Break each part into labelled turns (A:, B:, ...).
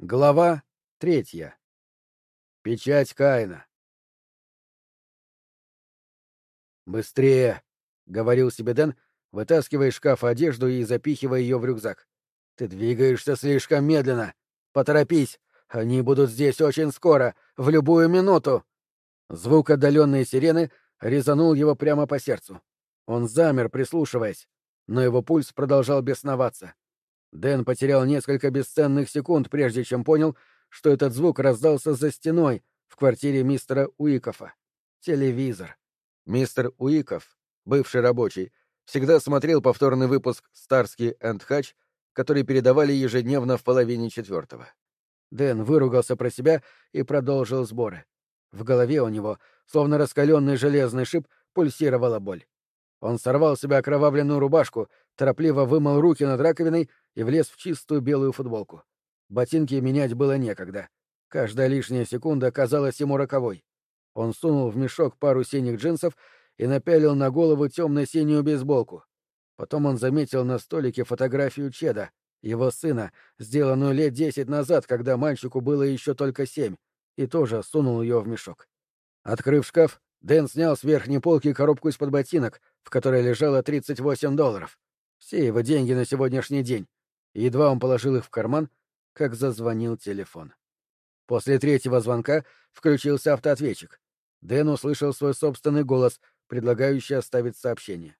A: Глава третья. Печать Каина. «Быстрее!» — говорил себе Дэн, вытаскивая из шкафа одежду и запихивая ее в рюкзак. «Ты двигаешься слишком медленно. Поторопись! Они будут здесь очень скоро, в любую минуту!» Звук отдаленной сирены резанул его прямо по сердцу. Он замер, прислушиваясь, но его пульс продолжал бесноваться. Дэн потерял несколько бесценных секунд, прежде чем понял, что этот звук раздался за стеной в квартире мистера Уикофа. Телевизор. Мистер Уиков, бывший рабочий, всегда смотрел повторный выпуск «Старский энд Хач», который передавали ежедневно в половине четвертого. Дэн выругался про себя и продолжил сборы. В голове у него, словно раскаленный железный шип, пульсировала боль. Он сорвал себе окровавленную рубашку, торопливо вымыл руки над раковиной и влез в чистую белую футболку. Ботинки менять было некогда. Каждая лишняя секунда казалась ему роковой. Он сунул в мешок пару синих джинсов и напялил на голову темно-синюю бейсболку. Потом он заметил на столике фотографию Чеда, его сына, сделанную лет десять назад, когда мальчику было еще только семь, и тоже сунул ее в мешок. Открыв шкаф, Дэн снял с верхней полки коробку из-под ботинок, в которой лежало 38 долларов. Все его деньги на сегодняшний день. Едва он положил их в карман, как зазвонил телефон. После третьего звонка включился автоответчик. Дэн услышал свой собственный голос, предлагающий оставить сообщение.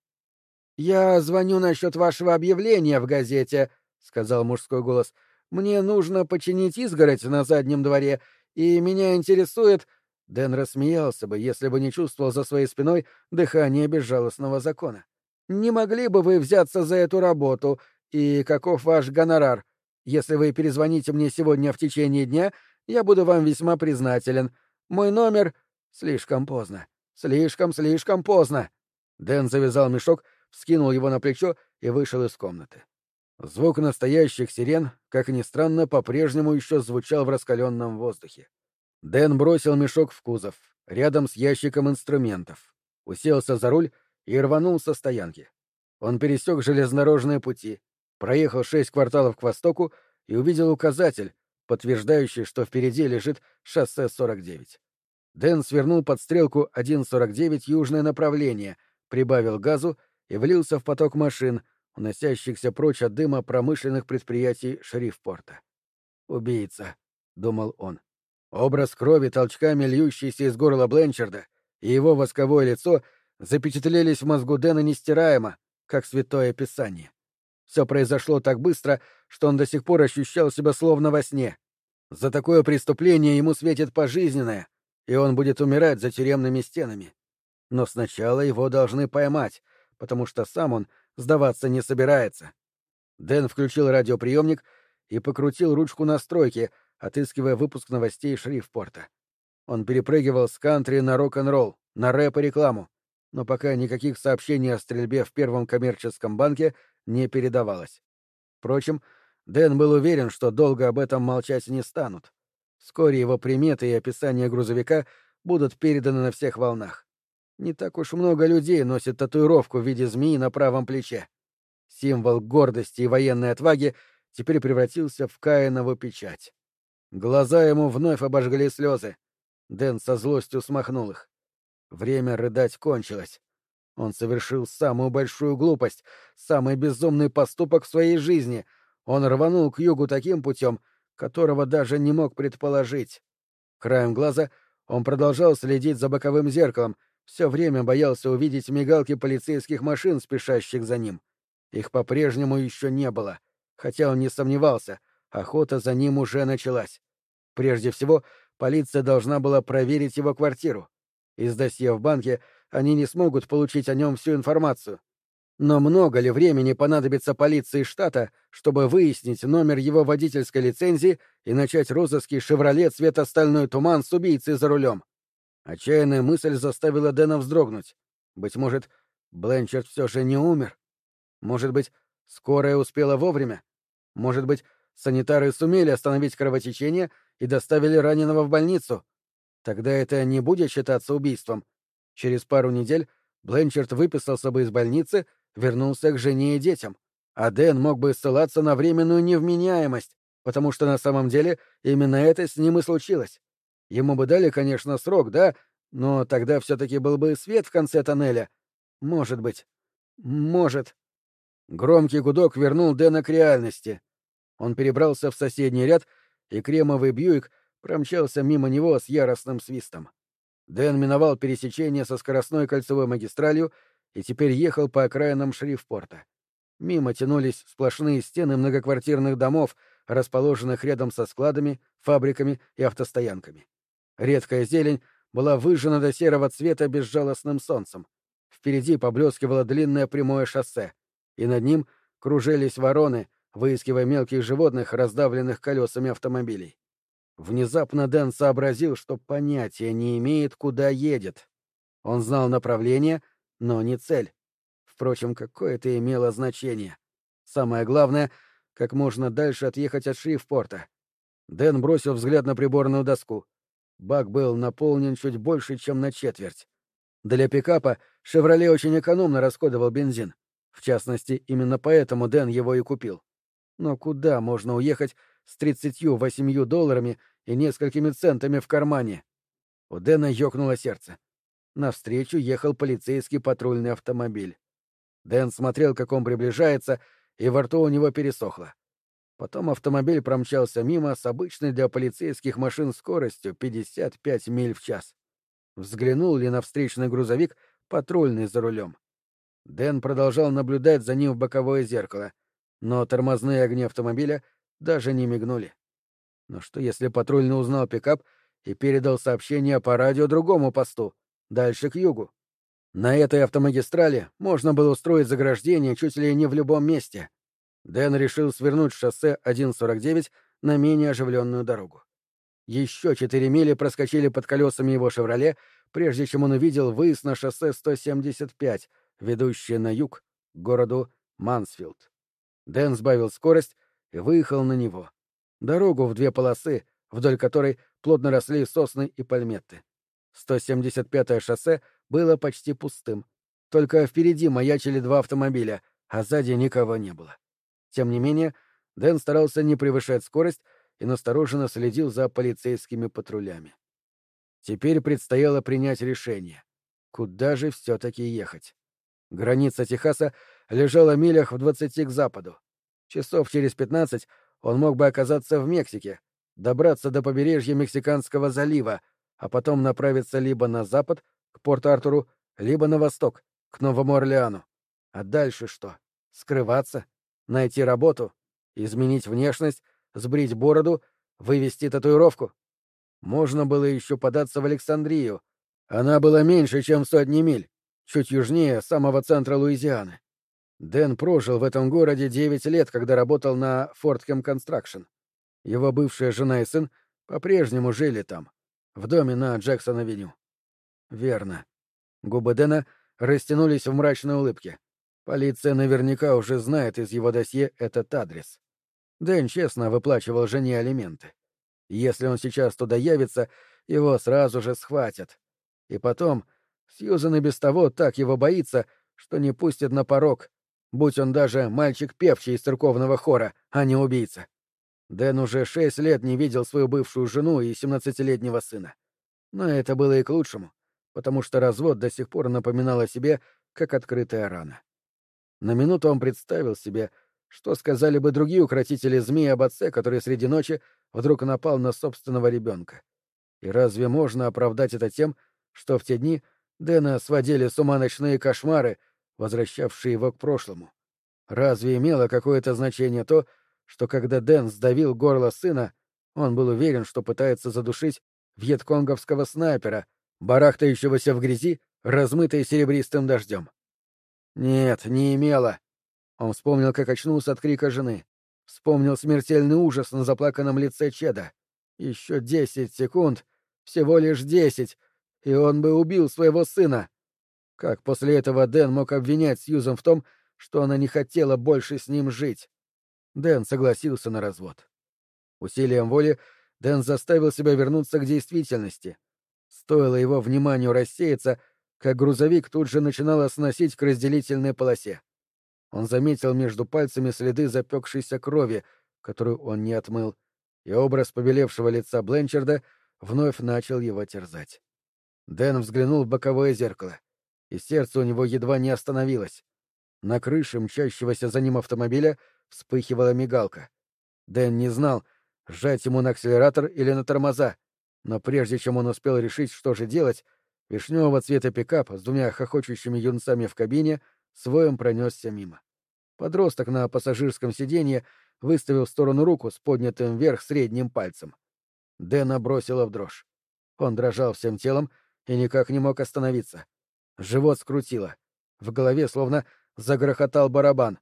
A: «Я звоню насчет вашего объявления в газете», — сказал мужской голос. «Мне нужно починить изгородь на заднем дворе, и меня интересует, Дэн рассмеялся бы, если бы не чувствовал за своей спиной дыхание безжалостного закона. «Не могли бы вы взяться за эту работу? И каков ваш гонорар? Если вы перезвоните мне сегодня в течение дня, я буду вам весьма признателен. Мой номер... Слишком поздно. Слишком, слишком поздно!» Дэн завязал мешок, вскинул его на плечо и вышел из комнаты. Звук настоящих сирен, как ни странно, по-прежнему еще звучал в раскаленном воздухе. Дэн бросил мешок в кузов, рядом с ящиком инструментов, уселся за руль и рванул со стоянки. Он пересек железнодорожные пути, проехал шесть кварталов к востоку и увидел указатель, подтверждающий, что впереди лежит шоссе 49. Дэн свернул под стрелку 1.49 южное направление, прибавил газу и влился в поток машин, уносящихся прочь от дыма промышленных предприятий Шрифпорта. «Убийца», — думал он. Образ крови, толчками льющийся из горла Бленчарда, и его восковое лицо запечатлелись в мозгу Дэна нестираемо, как святое писание. Все произошло так быстро, что он до сих пор ощущал себя словно во сне. За такое преступление ему светит пожизненное, и он будет умирать за тюремными стенами. Но сначала его должны поймать, потому что сам он сдаваться не собирается. Дэн включил радиоприемник и покрутил ручку настройки — отыскивая выпуск новостей Шрифпорта. Он перепрыгивал с кантри на рок-н-ролл, на рэп и рекламу, но пока никаких сообщений о стрельбе в первом коммерческом банке не передавалось. Впрочем, Дэн был уверен, что долго об этом молчать не станут. Вскоре его приметы и описание грузовика будут переданы на всех волнах. Не так уж много людей носит татуировку в виде змеи на правом плече. Символ гордости и военной отваги теперь превратился в Каинову печать. Глаза ему вновь обожгли слезы. Дэн со злостью смахнул их. Время рыдать кончилось. Он совершил самую большую глупость, самый безумный поступок в своей жизни. Он рванул к югу таким путем, которого даже не мог предположить. Краем глаза он продолжал следить за боковым зеркалом, все время боялся увидеть мигалки полицейских машин, спешащих за ним. Их по-прежнему еще не было, хотя он не сомневался, охота за ним уже началась. Прежде всего, полиция должна была проверить его квартиру. Из досье в банке они не смогут получить о нем всю информацию. Но много ли времени понадобится полиции штата, чтобы выяснить номер его водительской лицензии и начать розыски «Шевроле» цвета «Стальной туман» с убийцей за рулем? Отчаянная мысль заставила Дэна вздрогнуть. Быть может, Бленчард все же не умер? Может быть, скорая успела вовремя? Может быть, санитары сумели остановить кровотечение — и доставили раненого в больницу. Тогда это не будет считаться убийством. Через пару недель Бленчард выписался бы из больницы, вернулся к жене и детям, а Дэн мог бы ссылаться на временную невменяемость, потому что на самом деле именно это с ним и случилось. Ему бы дали, конечно, срок, да, но тогда все-таки был бы свет в конце тоннеля. Может быть. Может. Громкий гудок вернул Дэна к реальности. Он перебрался в соседний ряд, и кремовый Бьюик промчался мимо него с яростным свистом. Дэн миновал пересечение со скоростной кольцевой магистралью и теперь ехал по окраинам Шрифпорта. Мимо тянулись сплошные стены многоквартирных домов, расположенных рядом со складами, фабриками и автостоянками. Редкая зелень была выжжена до серого цвета безжалостным солнцем. Впереди поблескивало длинное прямое шоссе, и над ним кружились вороны, выискивая мелких животных, раздавленных колесами автомобилей. Внезапно Дэн сообразил, что понятия не имеет, куда едет. Он знал направление, но не цель. Впрочем, какое это имело значение. Самое главное — как можно дальше отъехать от Шрифпорта. Дэн бросил взгляд на приборную доску. Бак был наполнен чуть больше, чем на четверть. Для пикапа «Шевроле» очень экономно расходовал бензин. В частности, именно поэтому Дэн его и купил. Но куда можно уехать с 38 долларами и несколькими центами в кармане? У Дэна ёкнуло сердце. Навстречу ехал полицейский патрульный автомобиль. Дэн смотрел, как он приближается, и во рту у него пересохло. Потом автомобиль промчался мимо с обычной для полицейских машин скоростью 55 миль в час. Взглянул ли на встречный грузовик патрульный за рулем? Дэн продолжал наблюдать за ним в боковое зеркало, но тормозные огни автомобиля даже не мигнули. Но что если патрульный узнал пикап и передал сообщение по радио другому посту, дальше к югу? На этой автомагистрали можно было устроить заграждение чуть ли не в любом месте. Дэн решил свернуть шоссе 1.49 на менее оживленную дорогу. Еще четыре мили проскочили под колесами его «Шевроле», прежде чем он увидел выезд на шоссе 175, ведущее на юг, к городу Мансфилд. Дэн сбавил скорость выехал на него. Дорогу в две полосы, вдоль которой плотно росли сосны и пальметты. 175-е шоссе — было почти пустым. Только впереди маячили два автомобиля, а сзади никого не было. Тем не менее, Дэн старался не превышать скорость и настороженно следил за полицейскими патрулями. Теперь предстояло принять решение. Куда же все-таки ехать? Граница Техаса лежала милях в двадцати к западу. Часов через пятнадцать он мог бы оказаться в Мексике, добраться до побережья Мексиканского залива, а потом направиться либо на запад, к Порт-Артуру, либо на восток, к Новому Орлеану. А дальше что? Скрываться? Найти работу? Изменить внешность? Сбрить бороду? Вывести татуировку? Можно было еще податься в Александрию. Она была меньше, чем сотни миль, чуть южнее самого центра Луизианы. Дэн прожил в этом городе девять лет, когда работал на Форткем Констракшн. Его бывшая жена и сын по-прежнему жили там, в доме на Джексон-авеню. Верно. Губы Дэна растянулись в мрачной улыбке. Полиция наверняка уже знает из его досье этот адрес. Дэн честно выплачивал жене алименты. Если он сейчас туда явится, его сразу же схватят. И потом, Сьюзан и без того так его боится, что не пустит на порог, будь он даже мальчик певчий из церковного хора, а не убийца. Дэн уже шесть лет не видел свою бывшую жену и семнадцатилетнего сына. Но это было и к лучшему потому что развод до сих пор напоминал о себе, как открытая рана. На минуту он представил себе, что сказали бы другие укротители змей об отце, который среди ночи вдруг напал на собственного ребенка. И разве можно оправдать это тем, что в те дни Дэна сводили с ума ночные кошмары, возвращавшие его к прошлому? Разве имело какое-то значение то, что когда Дэн сдавил горло сына, он был уверен, что пытается задушить вьетконговского снайпера, барахтающегося в грязи, размытой серебристым дождем. Нет, не имело. Он вспомнил, как очнулся от крика жены. Вспомнил смертельный ужас на заплаканном лице Чеда. Еще десять секунд, всего лишь десять, и он бы убил своего сына. Как после этого Дэн мог обвинять Сьюзан в том, что она не хотела больше с ним жить? Дэн согласился на развод. Усилием воли Дэн заставил себя вернуться к действительности, Стоило его вниманию рассеяться, как грузовик тут же начинало сносить к разделительной полосе. Он заметил между пальцами следы запекшейся крови, которую он не отмыл, и образ побелевшего лица Бленчарда вновь начал его терзать. Дэн взглянул в боковое зеркало, и сердце у него едва не остановилось. На крыше мчащегося за ним автомобиля вспыхивала мигалка. Дэн не знал, сжать ему на акселератор или на тормоза, но прежде чем он успел решить, что же делать, вишневого цвета пикап с двумя хохочущими юнцами в кабине своем пронесся мимо. Подросток на пассажирском сиденье выставил в сторону руку с поднятым вверх средним пальцем. Дэна бросила в дрожь. Он дрожал всем телом и никак не мог остановиться. Живот скрутило. В голове словно загрохотал барабан.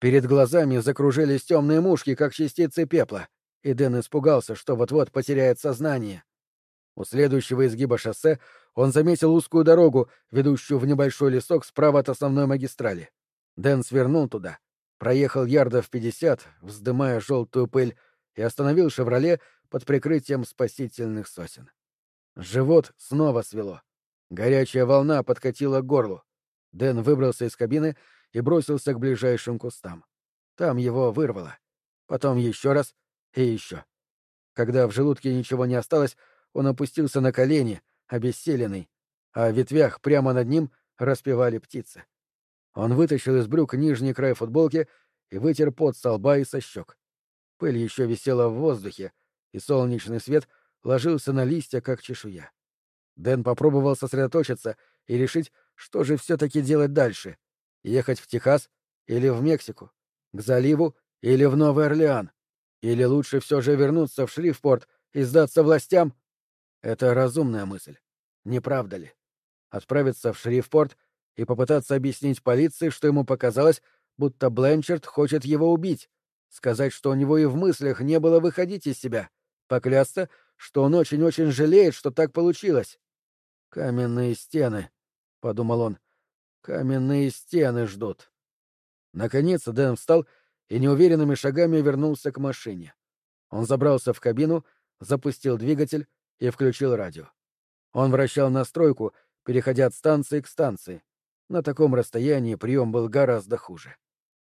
A: Перед глазами закружились темные мушки, как частицы пепла, и Дэн испугался, что вот-вот потеряет сознание. У следующего изгиба шоссе он заметил узкую дорогу, ведущую в небольшой лесок справа от основной магистрали. Дэн свернул туда, проехал ярдов пятьдесят, вздымая желтую пыль, и остановил «Шевроле» под прикрытием спасительных сосен. Живот снова свело. Горячая волна подкатила к горлу. Дэн выбрался из кабины и бросился к ближайшим кустам. Там его вырвало. Потом еще раз и еще. Когда в желудке ничего не осталось, он опустился на колени, обессиленный, а в ветвях прямо над ним распевали птицы. Он вытащил из брюк нижний край футболки и вытер пот со лба и со щек. Пыль еще висела в воздухе, и солнечный свет ложился на листья, как чешуя. Дэн попробовал сосредоточиться и решить, что же все-таки делать дальше — ехать в Техас или в Мексику, к заливу или в Новый Орлеан, или лучше все же вернуться в Шрифпорт и сдаться властям. Это разумная мысль, не правда ли? Отправиться в Шрифпорт — и попытаться объяснить полиции, что ему показалось, будто Бленчард хочет его убить, сказать, что у него и в мыслях не было выходить из себя, поклясться, что он очень-очень жалеет, что так получилось. «Каменные стены», — подумал он, — «каменные стены ждут». Наконец Дэн встал и неуверенными шагами вернулся к машине. Он забрался в кабину, запустил двигатель и включил радио. Он вращал настройку, переходя от станции к станции. На таком расстоянии прием был гораздо хуже.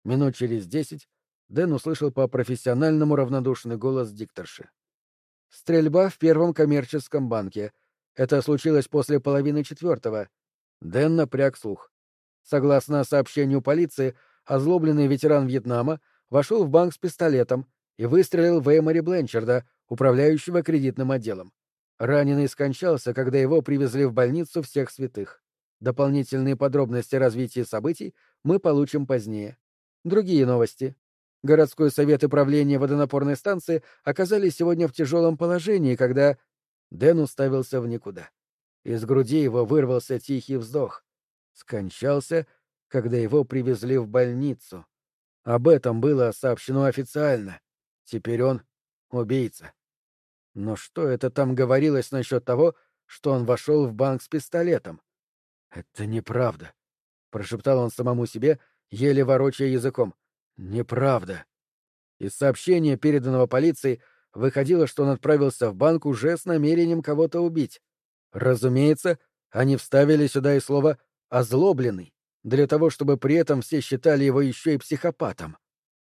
A: Минут через десять Дэн услышал по профессиональному равнодушный голос дикторши. «Стрельба в первом коммерческом банке. Это случилось после половины четвертого». Дэн напряг слух. Согласно сообщению полиции, озлобленный ветеран Вьетнама вошел в банк с пистолетом и выстрелил в Эймори Бленчарда, управляющего кредитным отделом. Раненый скончался, когда его привезли в больницу всех святых. Дополнительные подробности развития событий мы получим позднее. Другие новости. Городской совет и правление водонапорной станции оказались сегодня в тяжелом положении, когда... Дэн уставился в никуда. Из груди его вырвался тихий вздох. Скончался, когда его привезли в больницу. Об этом было сообщено официально. Теперь он — убийца. Но что это там говорилось насчет того, что он вошел в банк с пистолетом? «Это неправда», — прошептал он самому себе, еле ворочая языком. «Неправда». Из сообщения, переданного полиции, выходило, что он отправился в банк уже с намерением кого-то убить. Разумеется, они вставили сюда и слово «озлобленный», для того, чтобы при этом все считали его еще и психопатом.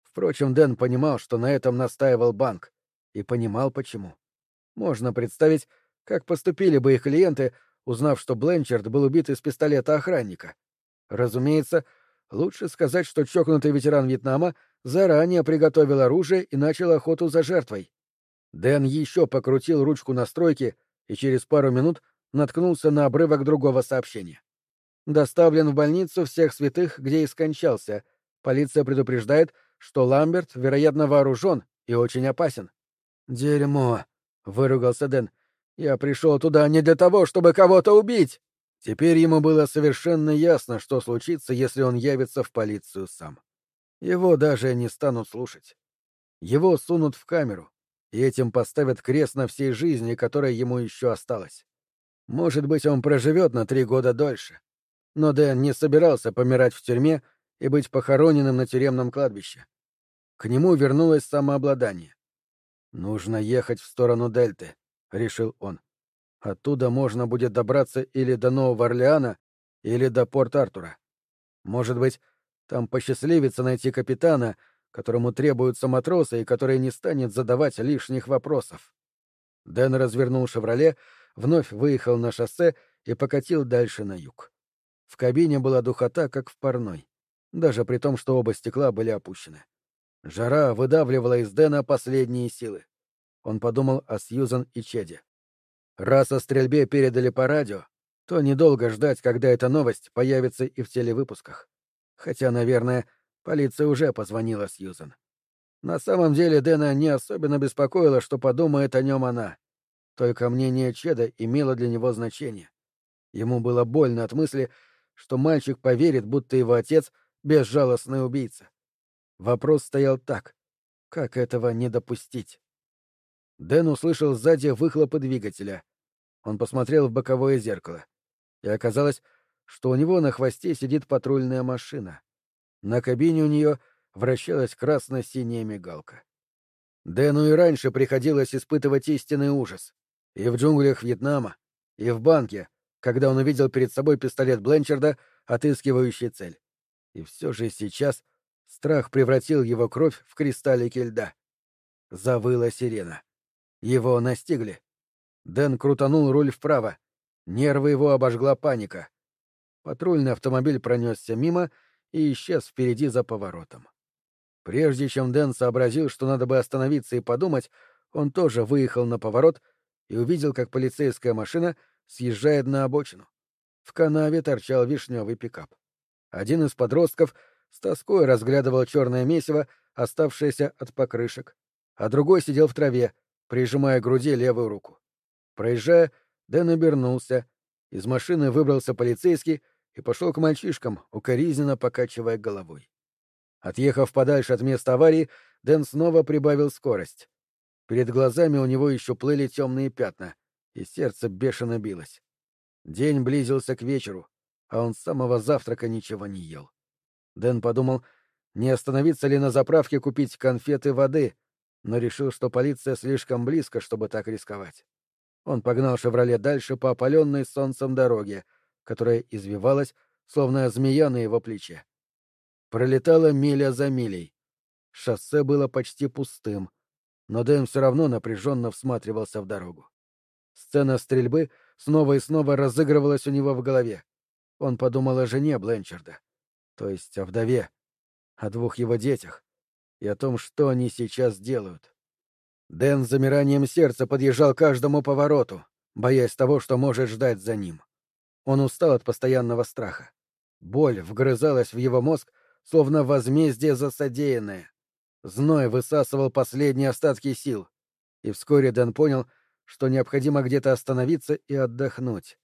A: Впрочем, Дэн понимал, что на этом настаивал банк, и понимал, почему. Можно представить, как поступили бы их клиенты, узнав, что Бленчард был убит из пистолета охранника. Разумеется, лучше сказать, что чокнутый ветеран Вьетнама заранее приготовил оружие и начал охоту за жертвой. Дэн еще покрутил ручку настройки и через пару минут наткнулся на обрывок другого сообщения. Доставлен в больницу всех святых, где и скончался. Полиция предупреждает, что Ламберт, вероятно, вооружен и очень опасен. «Дерьмо!» — выругался Дэн. Я пришел туда не для того, чтобы кого-то убить. Теперь ему было совершенно ясно, что случится, если он явится в полицию сам. Его даже не станут слушать. Его сунут в камеру, и этим поставят крест на всей жизни, которая ему еще осталась. Может быть, он проживет на три года дольше. Но Дэн не собирался помирать в тюрьме и быть похороненным на тюремном кладбище. К нему вернулось самообладание. Нужно ехать в сторону Дельты. — решил он. «Оттуда можно будет добраться или до Нового Орлеана, или до Порт-Артура. Может быть, там посчастливится найти капитана, которому требуются матросы и который не станет задавать лишних вопросов. Дэн развернул «Шевроле», вновь выехал на шоссе и покатил дальше на юг. В кабине была духота, как в парной, даже при том, что оба стекла были опущены. Жара выдавливала из Дэна последние силы. Он подумал о Сьюзан и Чеде. Раз о стрельбе передали по радио, то недолго ждать, когда эта новость появится и в телевыпусках. Хотя, наверное, полиция уже позвонила Сьюзан. На самом деле Дэна не особенно беспокоило, что подумает о нем она. Только мнение Чеда имело для него значение. Ему было больно от мысли, что мальчик поверит, будто его отец — безжалостный убийца. Вопрос стоял так. Как этого не допустить? Дэн услышал сзади выхлопы двигателя. Он посмотрел в боковое зеркало. И оказалось, что у него на хвосте сидит патрульная машина. На кабине у нее вращалась красно-синяя мигалка. Дэну и раньше приходилось испытывать истинный ужас. И в джунглях Вьетнама, и в банке, когда он увидел перед собой пистолет Бленчарда, отыскивающий цель. И все же сейчас страх превратил его кровь в кристаллики льда. Завыла сирена. Его настигли. Дэн крутанул руль вправо. Нервы его обожгла паника. Патрульный автомобиль пронесся мимо и исчез впереди за поворотом. Прежде чем Дэн сообразил, что надо бы остановиться и подумать, он тоже выехал на поворот и увидел, как полицейская машина съезжает на обочину. В канаве торчал вишневый пикап. Один из подростков с тоской разглядывал черное месиво, оставшееся от покрышек, а другой сидел в траве, прижимая к груди левую руку. Проезжая, Дэн обернулся. Из машины выбрался полицейский и пошел к мальчишкам, укоризненно покачивая головой. Отъехав подальше от места аварии, Дэн снова прибавил скорость. Перед глазами у него еще плыли темные пятна, и сердце бешено билось. День близился к вечеру, а он с самого завтрака ничего не ел. Дэн подумал, не остановиться ли на заправке купить конфеты воды, но решил, что полиция слишком близко, чтобы так рисковать. Он погнал «Шевроле» дальше по опаленной солнцем дороге, которая извивалась, словно змея на его плече. Пролетала миля за милей. Шоссе было почти пустым, но Дэн все равно напряженно всматривался в дорогу. Сцена стрельбы снова и снова разыгрывалась у него в голове. Он подумал о жене Бленчарда, то есть о вдове, о двух его детях и о том, что они сейчас делают. Дэн с замиранием сердца подъезжал к каждому повороту, боясь того, что может ждать за ним. Он устал от постоянного страха. Боль вгрызалась в его мозг, словно возмездие за содеянное. Зной высасывал последние остатки сил. И вскоре Дэн понял, что необходимо где-то остановиться и отдохнуть.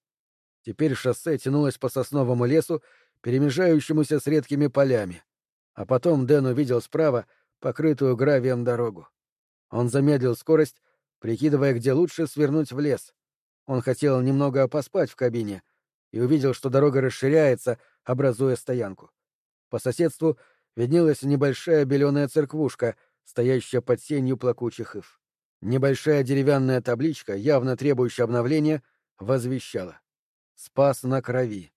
A: Теперь шоссе тянулось по сосновому лесу, перемежающемуся с редкими полями. А потом Дэн увидел справа покрытую гравием дорогу. Он замедлил скорость, прикидывая, где лучше свернуть в лес. Он хотел немного поспать в кабине и увидел, что дорога расширяется, образуя стоянку. По соседству виднелась небольшая беленая церквушка, стоящая под сенью плакучих ив. Небольшая деревянная табличка, явно требующая обновления, возвещала «Спас на крови».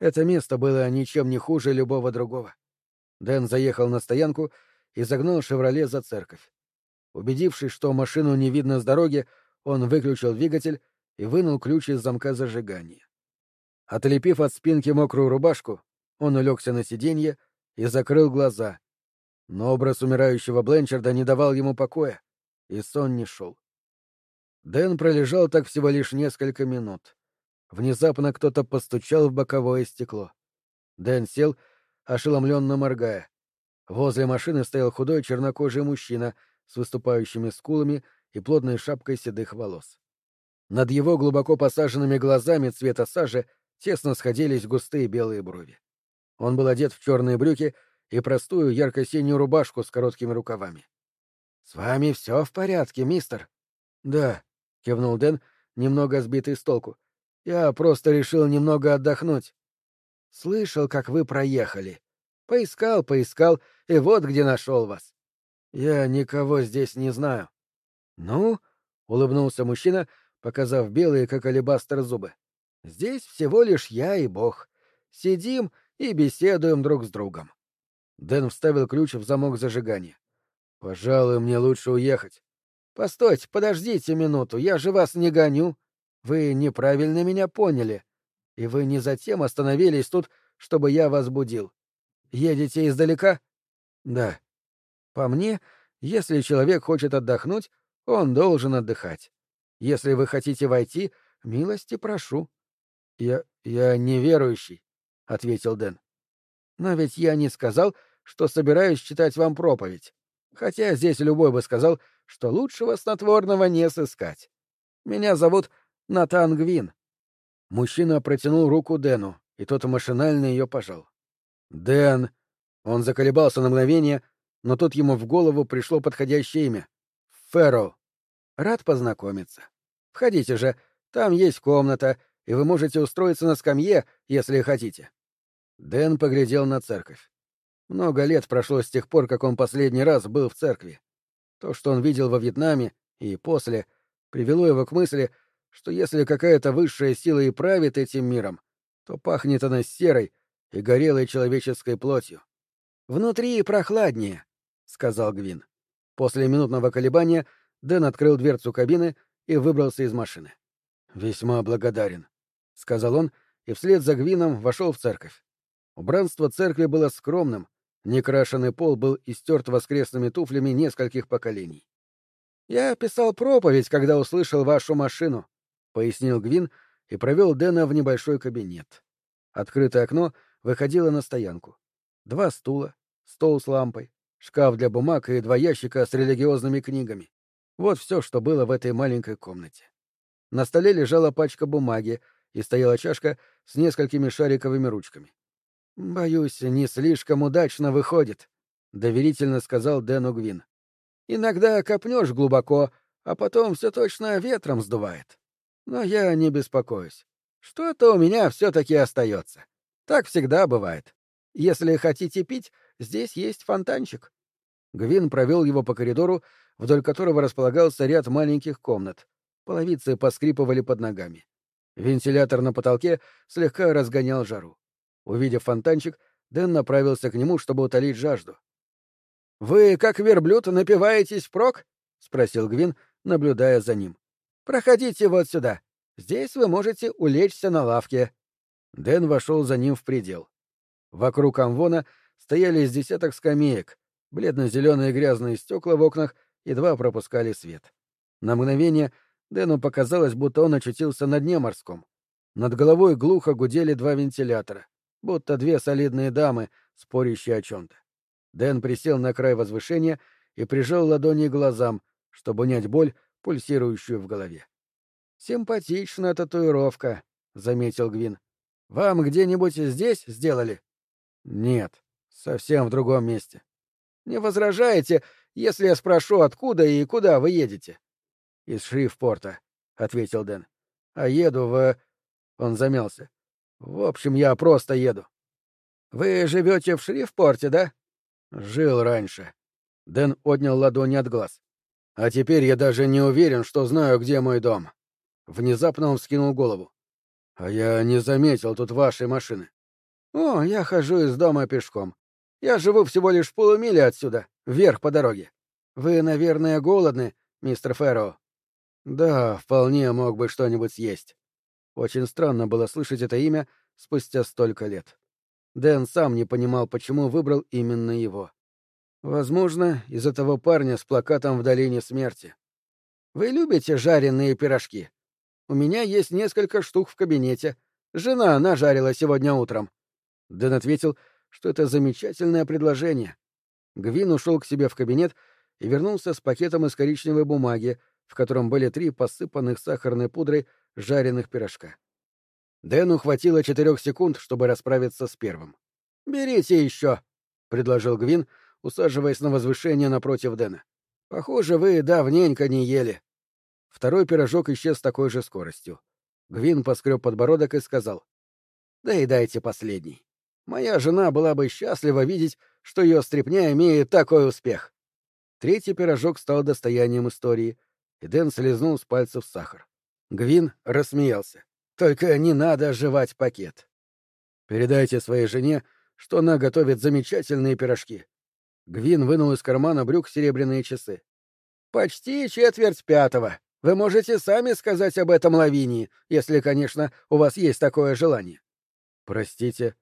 A: Это место было ничем не хуже любого другого. Дэн заехал на стоянку и загнал «Шевроле» за церковь. Убедившись, что машину не видно с дороги, он выключил двигатель и вынул ключ из замка зажигания. Отлепив от спинки мокрую рубашку, он улегся на сиденье и закрыл глаза. Но образ умирающего Бленчарда не давал ему покоя, и сон не шел. Дэн пролежал так всего лишь несколько минут. Внезапно кто-то постучал в боковое стекло. Дэн сел, ошеломленно моргая. Возле машины стоял худой чернокожий мужчина с выступающими скулами и плотной шапкой седых волос. Над его глубоко посаженными глазами цвета сажи тесно сходились густые белые брови. Он был одет в черные брюки и простую ярко-синюю рубашку с короткими рукавами. — С вами все в порядке, мистер? — Да, — кивнул Дэн, немного сбитый с толку. — Я просто решил немного отдохнуть. — Слышал, как вы проехали. Поискал, поискал, и вот где нашел вас. — Я никого здесь не знаю. — Ну? — улыбнулся мужчина, показав белые, как алебастер, зубы. — Здесь всего лишь я и Бог. Сидим и беседуем друг с другом. Дэн вставил ключ в замок зажигания. «Пожалуй, мне лучше уехать». «Постойте, подождите минуту, я же вас не гоню. Вы неправильно меня поняли. И вы не затем остановились тут, чтобы я вас будил. Едете издалека?» «Да». «По мне, если человек хочет отдохнуть, он должен отдыхать. Если вы хотите войти, милости прошу». «Я... я неверующий», — ответил Дэн. «Но ведь я не сказал, что собираюсь читать вам проповедь. Хотя здесь любой бы сказал, что лучшего снотворного не сыскать. Меня зовут Натан Гвин». Мужчина протянул руку Дэну, и тот машинально ее пожал. «Дэн!» Он заколебался на мгновение, но тут ему в голову пришло подходящее имя. Фэрроу. Рад познакомиться. Входите же, там есть комната, и вы можете устроиться на скамье, если хотите. Дэн поглядел на церковь. Много лет прошло с тех пор, как он последний раз был в церкви. То, что он видел во Вьетнаме и после, привело его к мысли, что если какая-то высшая сила и правит этим миром, то пахнет она серой и горелой человеческой плотью. «Внутри прохладнее», — сказал Гвин. После минутного колебания Дэн открыл дверцу кабины и выбрался из машины. «Весьма благодарен», — сказал он, и вслед за Гвином вошел в церковь. Убранство церкви было скромным, некрашенный пол был истерт воскресными туфлями нескольких поколений. «Я писал проповедь, когда услышал вашу машину», — пояснил Гвин и провел Дэна в небольшой кабинет. Открытое окно выходило на стоянку. Два стула, стол с лампой, шкаф для бумаг и два ящика с религиозными книгами. Вот все, что было в этой маленькой комнате. На столе лежала пачка бумаги и стояла чашка с несколькими шариковыми ручками. «Боюсь, не слишком удачно выходит», — доверительно сказал Дэну Гвин. «Иногда копнешь глубоко, а потом все точно ветром сдувает. Но я не беспокоюсь. Что-то у меня все-таки остается. Так всегда бывает. Если хотите пить, здесь есть фонтанчик». Гвин провел его по коридору, вдоль которого располагался ряд маленьких комнат. Половицы поскрипывали под ногами. Вентилятор на потолке слегка разгонял жару. Увидев фонтанчик, Дэн направился к нему, чтобы утолить жажду. «Вы, как верблюд, напиваетесь впрок?» — спросил Гвин, наблюдая за ним. «Проходите вот сюда. Здесь вы можете улечься на лавке». Дэн вошел за ним в предел. Вокруг амвона стояли из десяток скамеек, бледно-зеленые грязные стекла в окнах едва пропускали свет. На мгновение Дэну показалось, будто он очутился на дне морском. Над головой глухо гудели два вентилятора будто две солидные дамы, спорящие о чем-то. Дэн присел на край возвышения и прижал ладони к глазам, чтобы унять боль, пульсирующую в голове. «Симпатичная татуировка», — заметил Гвин. «Вам где-нибудь здесь сделали?» «Нет, совсем в другом месте». «Не возражаете, если я спрошу, откуда и куда вы едете?» «Из Шрифпорта», — ответил Дэн. «А еду в...» Он замялся. В общем, я просто еду. Вы живете в Шрифпорте, да? Жил раньше. Дэн отнял ладони от глаз. А теперь я даже не уверен, что знаю, где мой дом. Внезапно он вскинул голову. А я не заметил тут вашей машины. О, я хожу из дома пешком. Я живу всего лишь в полумиле отсюда, вверх по дороге. Вы, наверное, голодны, мистер Фэрроу? Да, вполне мог бы что-нибудь съесть. Очень странно было слышать это имя спустя столько лет. Дэн сам не понимал, почему выбрал именно его. Возможно, из-за того парня с плакатом в долине смерти. «Вы любите жареные пирожки? У меня есть несколько штук в кабинете. Жена нажарила сегодня утром». Дэн ответил, что это замечательное предложение. Гвин ушел к себе в кабинет и вернулся с пакетом из коричневой бумаги, в котором были три посыпанных сахарной пудрой жареных пирожка. Дэну хватило четырех секунд, чтобы расправиться с первым. «Берите еще», — предложил Гвин, усаживаясь на возвышение напротив Дэна. «Похоже, вы давненько не ели». Второй пирожок исчез с такой же скоростью. Гвин поскреб подбородок и сказал. «Да и дайте последний. Моя жена была бы счастлива видеть, что ее стряпня имеет такой успех». Третий пирожок стал достоянием истории, и Дэн слезнул с пальцев сахар. Гвин рассмеялся. «Только не надо жевать пакет. Передайте своей жене, что она готовит замечательные пирожки. Гвин вынул из кармана брюк серебряные часы. «Почти четверть пятого. Вы можете сами сказать об этом Лавинии, если, конечно, у вас есть такое желание». «Простите.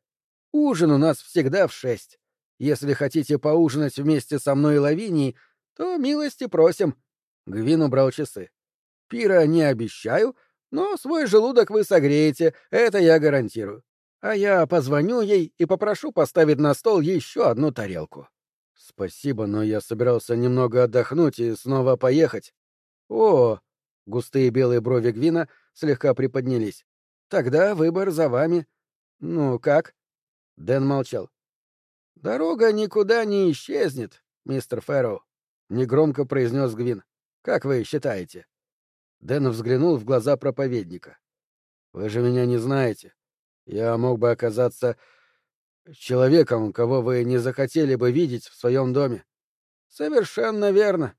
A: Ужин у нас всегда в шесть. Если хотите поужинать вместе со мной и Лавинией, то милости просим». Гвин убрал часы. «Пира не обещаю, но свой желудок вы согреете, это я гарантирую. А я позвоню ей и попрошу поставить на стол еще одну тарелку». «Спасибо, но я собирался немного отдохнуть и снова поехать». «О!» — густые белые брови Гвина слегка приподнялись. «Тогда выбор за вами. Ну, как?» Дэн молчал. «Дорога никуда не исчезнет, мистер Фэрроу», — негромко произнес Гвин. «Как вы считаете?» Дэн взглянул в глаза проповедника. «Вы же меня не знаете. Я мог бы оказаться человеком, кого вы не захотели бы видеть в своем доме. Совершенно верно.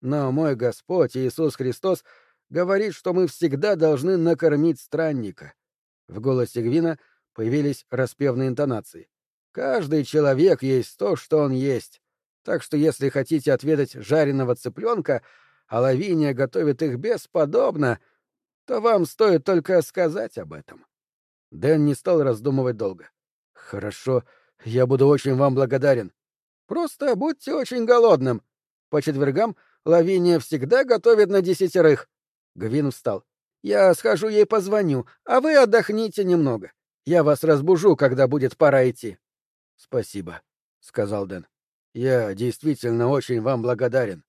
A: Но мой Господь Иисус Христос говорит, что мы всегда должны накормить странника. В голосе Гвина появились распевные интонации. Каждый человек есть то, что он есть. Так что если хотите отведать жареного цыпленка, а Лавиния готовит их бесподобно, то вам стоит только сказать об этом. Дэн не стал раздумывать долго. Хорошо, я буду очень вам благодарен. Просто будьте очень голодным. По четвергам Лавиния всегда готовит на десятерых. Гвин встал. Я схожу ей позвоню, а вы отдохните немного. Я вас разбужу, когда будет пора идти. Спасибо, сказал Дэн. Я действительно очень вам благодарен.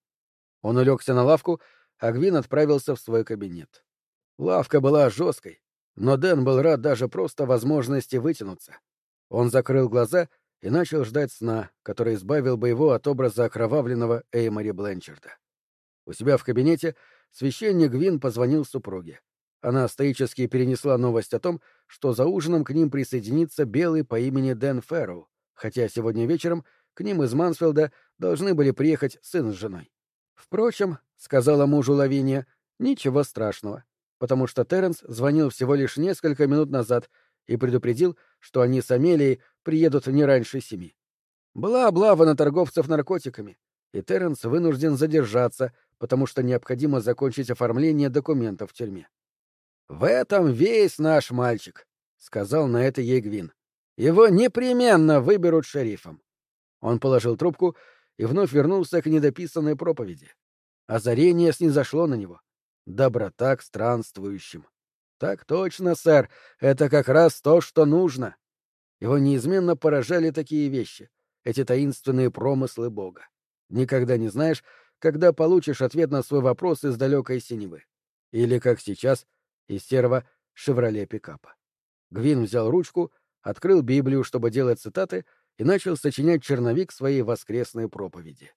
A: Он улегся на лавку, а Гвин отправился в свой кабинет. Лавка была жесткой, но Дэн был рад даже просто возможности вытянуться. Он закрыл глаза и начал ждать сна, который избавил бы его от образа окровавленного Эймори Бленчарда. У себя в кабинете священник Гвин позвонил супруге. Она стоически перенесла новость о том, что за ужином к ним присоединится белый по имени Дэн Фэрроу, хотя сегодня вечером к ним из Мансфилда должны были приехать сын с женой. «Впрочем», — сказала мужу Лавиния, — «ничего страшного, потому что Терренс звонил всего лишь несколько минут назад и предупредил, что они с Амелией приедут не раньше семи. Была облава на торговцев наркотиками, и Терренс вынужден задержаться, потому что необходимо закончить оформление документов в тюрьме. «В этом весь наш мальчик», — сказал на это ей Гвин. «Его непременно выберут шерифом». Он положил трубку и вновь вернулся к недописанной проповеди. Озарение снизошло на него. Доброта к странствующим. Так точно, сэр, это как раз то, что нужно. Его неизменно поражали такие вещи, эти таинственные промыслы Бога. Никогда не знаешь, когда получишь ответ на свой вопрос из далекой синевы. Или, как сейчас, из серого «Шевроле пикапа». Гвин взял ручку, открыл Библию, чтобы делать цитаты, и начал сочинять черновик своей воскресной проповеди.